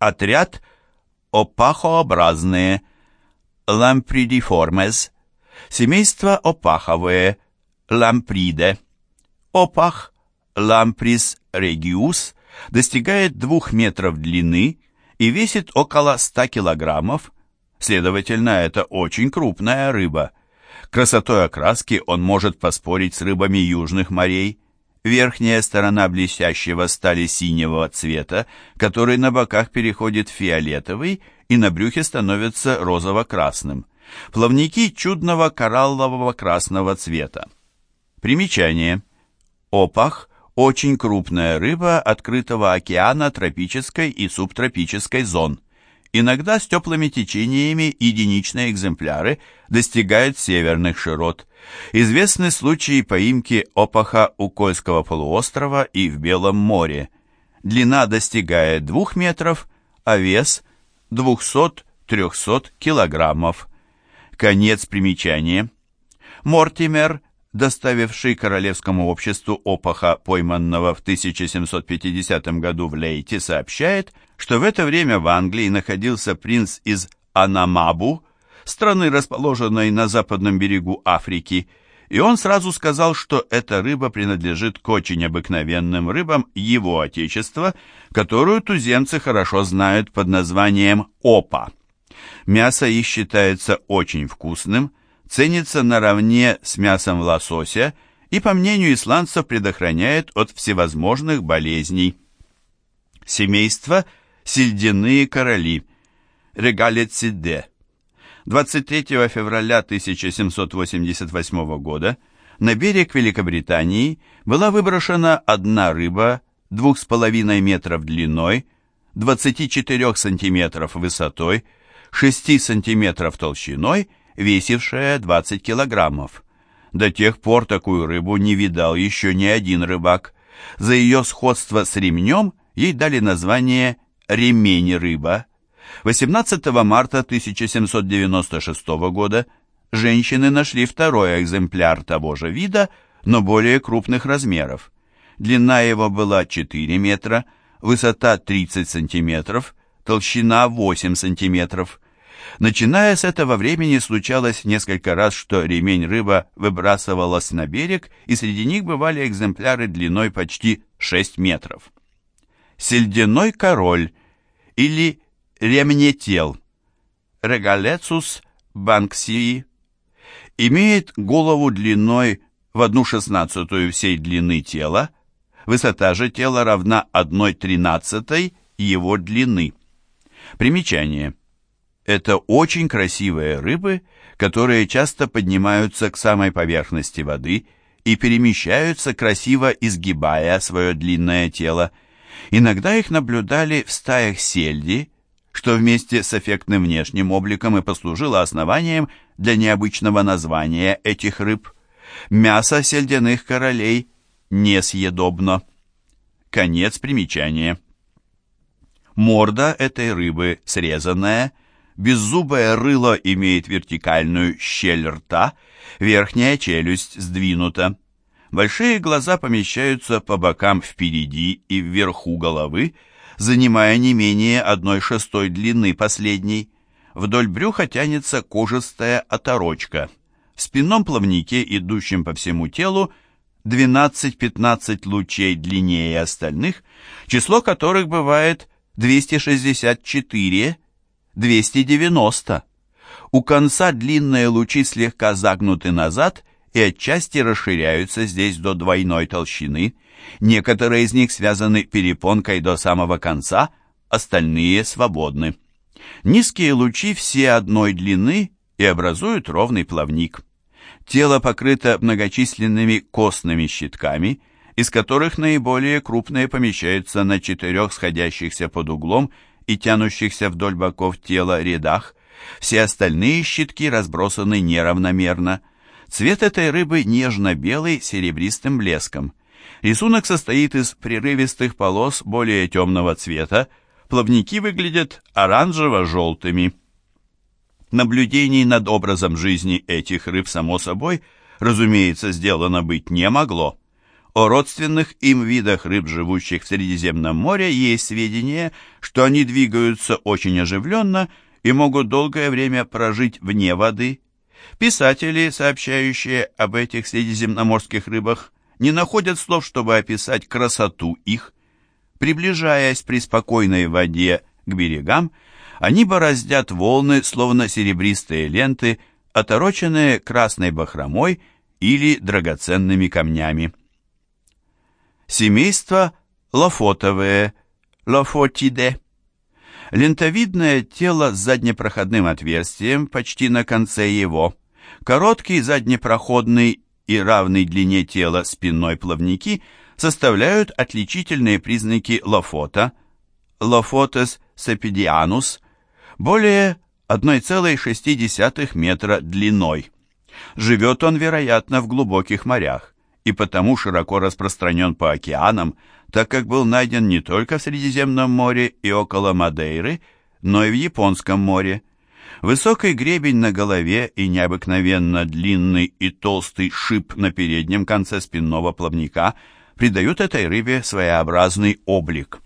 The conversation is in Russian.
Отряд опахообразные лампридиформес, семейство опаховые ламприде. Опах ламприс региус достигает 2 метров длины и весит около 100 килограммов, следовательно, это очень крупная рыба. Красотой окраски он может поспорить с рыбами южных морей. Верхняя сторона блестящего стали синего цвета, который на боках переходит в фиолетовый и на брюхе становится розово-красным. Плавники чудного кораллового красного цвета. Примечание. Опах – очень крупная рыба открытого океана тропической и субтропической зон. Иногда с теплыми течениями единичные экземпляры достигают северных широт. Известны случаи поимки опаха у Кольского полуострова и в Белом море. Длина достигает 2 метров, а вес 200-300 килограммов. Конец примечания. Мортимер, доставивший Королевскому обществу опаха, пойманного в 1750 году в Лейте, сообщает, что в это время в Англии находился принц из Анамабу, страны, расположенной на западном берегу Африки, и он сразу сказал, что эта рыба принадлежит к очень обыкновенным рыбам его отечества, которую туземцы хорошо знают под названием опа. Мясо их считается очень вкусным, ценится наравне с мясом лосося и, по мнению исландцев, предохраняет от всевозможных болезней. Семейство сельдяные короли Регалецидде 23 февраля 1788 года на берег Великобритании была выброшена одна рыба 2,5 метров длиной, 24 сантиметров высотой, 6 сантиметров толщиной, весившая 20 килограммов. До тех пор такую рыбу не видал еще ни один рыбак. За ее сходство с ремнем ей дали название «ремень-рыба». 18 марта 1796 года женщины нашли второй экземпляр того же вида, но более крупных размеров. Длина его была 4 метра, высота 30 сантиметров, толщина 8 сантиметров. Начиная с этого времени случалось несколько раз, что ремень-рыба выбрасывалась на берег, и среди них бывали экземпляры длиной почти 6 метров. Сельдяной король или ремнетел Регалецус банксии имеет голову длиной в одну шестнадцатую всей длины тела, высота же тела равна одной тринадцатой его длины. Примечание. Это очень красивые рыбы, которые часто поднимаются к самой поверхности воды и перемещаются, красиво изгибая свое длинное тело. Иногда их наблюдали в стаях сельди, что вместе с эффектным внешним обликом и послужило основанием для необычного названия этих рыб. Мясо сельдяных королей несъедобно. Конец примечания. Морда этой рыбы срезанная, беззубое рыло имеет вертикальную щель рта, верхняя челюсть сдвинута. Большие глаза помещаются по бокам впереди и вверху головы, занимая не менее одной шестой длины последней. Вдоль брюха тянется кожистая оторочка. В спинном плавнике, идущем по всему телу, 12-15 лучей длиннее остальных, число которых бывает 264-290. У конца длинные лучи слегка загнуты назад и отчасти расширяются здесь до двойной толщины. Некоторые из них связаны перепонкой до самого конца, остальные свободны. Низкие лучи все одной длины и образуют ровный плавник. Тело покрыто многочисленными костными щитками, из которых наиболее крупные помещаются на четырех сходящихся под углом и тянущихся вдоль боков тела рядах. Все остальные щитки разбросаны неравномерно. Цвет этой рыбы нежно-белый серебристым блеском. Рисунок состоит из прерывистых полос более темного цвета, плавники выглядят оранжево-желтыми. Наблюдений над образом жизни этих рыб, само собой, разумеется, сделано быть не могло. О родственных им видах рыб, живущих в Средиземном море, есть сведения, что они двигаются очень оживленно и могут долгое время прожить вне воды. Писатели, сообщающие об этих средиземноморских рыбах, не находят слов, чтобы описать красоту их. Приближаясь при спокойной воде к берегам, они бороздят волны, словно серебристые ленты, отороченные красной бахромой или драгоценными камнями. Семейство лофотовые, лофотиде. Лентовидное тело с заднепроходным отверстием почти на конце его, короткий заднепроходный и равной длине тела спинной плавники составляют отличительные признаки лофота, лофотес сапидианус, более 1,6 метра длиной. Живет он, вероятно, в глубоких морях и потому широко распространен по океанам, так как был найден не только в Средиземном море и около Мадейры, но и в Японском море. Высокий гребень на голове и необыкновенно длинный и толстый шип на переднем конце спинного плавника придают этой рыбе своеобразный облик.